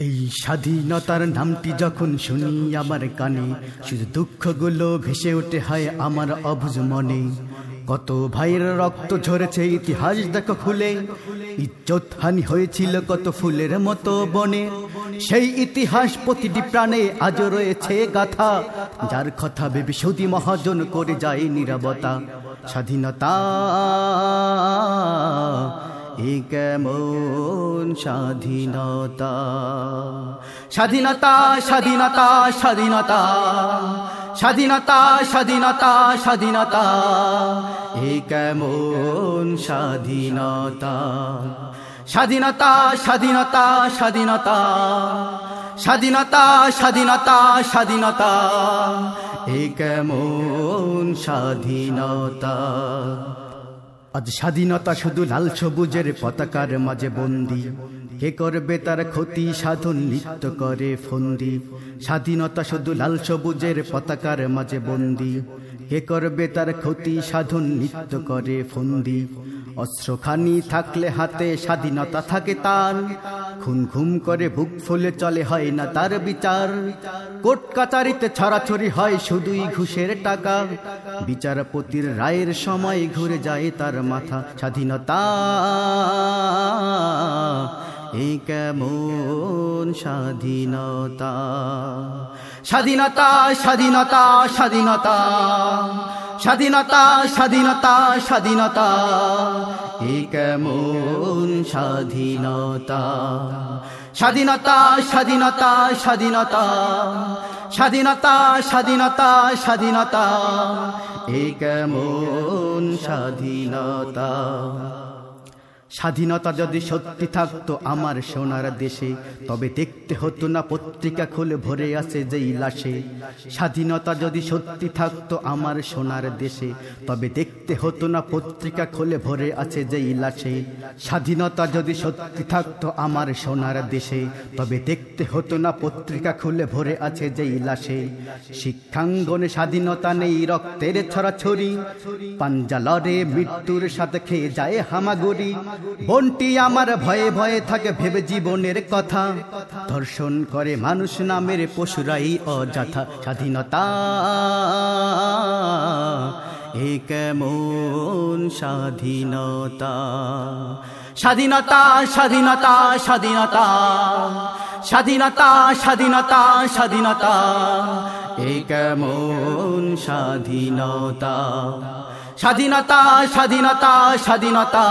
এই স্বাধীনতার নামটি যখন শুনি আমার কানে, শুধু দুঃখগুলো ভেসে ওঠে হয় আমার অবুজ মনে। কত ভাইয়ের রক্ত ঝরেছে ইতিহাস দেখো খুলে, ইজ্জত হানি হয়েছিল কত ফুলের মতো বনে। সেই ইতিহাস প্রতিটি প্রাণে আজও রয়েছে গাথা, যার কথা ভেবে সৌদি মহাজন করে যায় নিরবতা। স্বাধীনতা এ কেমন স্বাধীনতা? স্বাধীনতা স্বাধীনতা স্বাধীনতা। স্বাধীনতা স্বাধীনতা স্বাধীনতা। এ কেমন স্বাধীনতা? স্বাধীনতা স্বাধীনতা স্বাধীনতা। স্বাধীনতা স্বাধীনতা স্বাধীনতা। এ কেমন স্বাধীনতা? আজ স্বাধীনতা শুধু লাল সবুজের পতাকার মাঝে বন্দি। কে করবে তার ক্ষতি সাধন নৃত্য করে ফন্দি। স্বাধীনতা শুধু লাল সবুজের পতাকার মাঝে বন্দি। কে করবে তার ক্ষতি সাধন নৃত্য করে ফন্দি। অস্ত্রখানি থাকলে হাতে স্বাধীনতা থাকে তার। খুন ঘুম করে বুক ফুলে চলে হয় না তার বিচার। কোর্ট কাচারিতে ছড়াছড়ি হয় শুধুই ঘুষের টাকা। বিচারপতির রায়ের সময় ঘুরে যায় তার মাথা। স্বাধীনতা কেমন স্বাধীনতা? স্বাধীনতা স্বাধীনতা স্বাধীনতা। স্বাধীনতা স্বাধীনতা স্বাধীনতা। এ কেমন স্বাধীনতা? স্বাধীনতা স্বাধীনতা স্বাধীনতা। স্বাধীনতা স্বাধীনতা স্বাধীনতা। এ কেমন স্বাধীনতা? স্বাধীনতা যদি সত্যি থাকতো আমার সোনার দেশে, তবে দেখতে হতো না পত্রিকা খুলে ভরে আছে যেই লাশে স্বাধীনতা যদি সত্যি থাকতো আমার সোনার দেশে, তবে দেখতে হতো না পত্রিকা খুলে ভরে আছে যেই লাশে স্বাধীনতা যদি সত্যি থাকতো আমার সোনার দেশে, তবে দেখতে হতো না পত্রিকা খুলে ভরে আছে যেই লাশে শিক্ষাঙ্গনে স্বাধীনতা নেই রক্তের ছড়াছড়ি, পাঞ্জালরে মৃত্যুর সাথে খেয়ে যায় হামাগুড়ি। বন্টি আমার ভয়ে ভয়ে থাকে ভেবে জীবনের কথা। ধর্ষণ করে মানুষ নামের পশুরাই অযথা স্বাধীনতা। এ কেমন স্বাধীনতা? স্বাধীনতা স্বাধীনতা স্বাধীনতা। স্বাধীনতা স্বাধীনতা স্বাধীনতা। এ কেমন স্বাধীনতা? স্বাধীনতা স্বাধীনতা স্বাধীনতা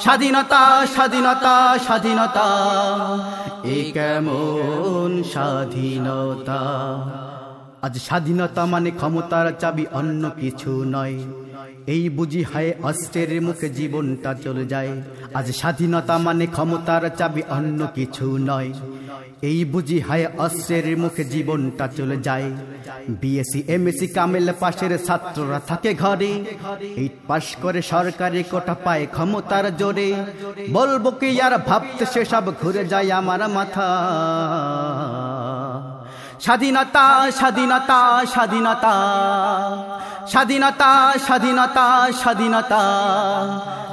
স্বাধীনতা স্বাধীনতা স্বাধীনতা। এ কেমন স্বাধীনতা? আজ স্বাধীনতা মানে ক্ষমতার চাবি অন্য কিছু নয়। এই বুঝি হয় অস্ত্রের মুখে জীবনটা চলে যায়। আজ স্বাধীনতা মানে ক্ষমতার চাবি অন্য কিছু নয়। এই বুঝি হয় অস্ত্রের মুখে জীবনটা চলে যায়। বিএসসি এমএসসি কামেল পাশের ছাত্ররা থাকে ঘরে। এইট পাশ করে সরকারি কোটা পায় ক্ষমতার জোরে। বলব কি আর ভাবতে সেসব ঘুরে যায় আমার মাথা। স্বাধীনতা স্বাধীনতা স্বাধীনতা। স্বাধীনতা স্বাধীনতা স্বাধীনতা।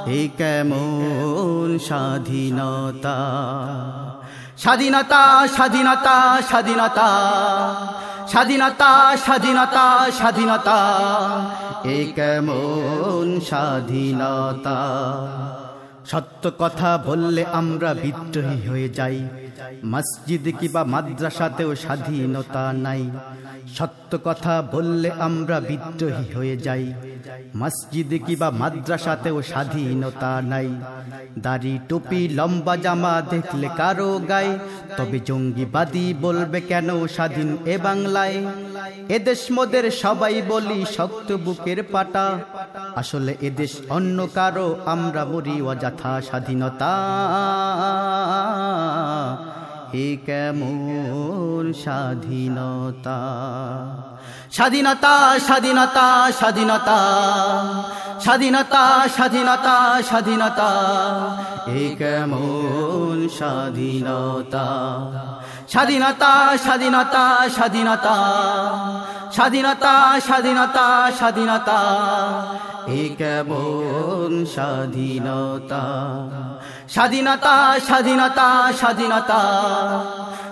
এই কেমন স্বাধীনতা? স্বাধীনতা স্বাধীনতা স্বাধীনতা। স্বাধীনতা স্বাধীনতা স্বাধীনতা। এক কেমন স্বাধীনতা? সত্য কথা বললে আমরা বিদ্রোহী হয়ে যাই। মসজিদ কিবা মাদ্রাসাতেও স্বাধীনতা নাই। সত্য কথা বললে আমরা বিদ্রোহী হয়ে যাই। মসজিদ কিবা মাদ্রাসাতেও স্বাধীনতা নাই। দাড়ি টুপি লম্বা জামা দেখলে কারও গায়ে। তবে জঙ্গিবাদী বলবে কেন স্বাধীন এ বাংলায়? এদেশ মোদের সবাই বলি শক্ত বুকের পাটা। আসলে এদেশ অন্য কারও, আমরা মরি অযথা স্বাধীনতা। এ কেমন স্বাধীনতা? স্বাধীনতা স্বাধীনতা স্বাধীনতা। স্বাধীনতা স্বাধীনতা স্বাধীনতা। এ কেমন স্বাধীনতা? স্বাধীনতা স্বাধীনতা স্বাধীনতা। স্বাধীনতা স্বাধীনতা স্বাধীনতা। এ কেমন স্বাধীনতা? স্বাধীনতা স্বাধীনতা স্বাধীনতা।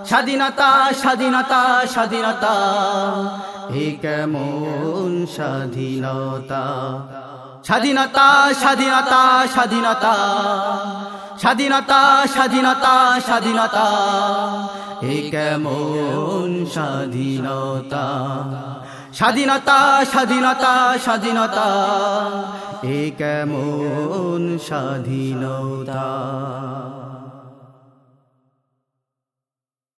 স্বাধীনতা স্বাধীনতা স্বাধীনতা। এ কেমন স্বাধীনতা? স্বাধীনতা স্বাধীনতা স্বাধীনতা। স্বাধীনতা স্বাধীনতা স্বাধীনতা। এ কেমন স্বাধীনতা? স্বাধীনতা স্বাধীনতা স্বাধীনতা। এ কেমন স্বাধীনতা?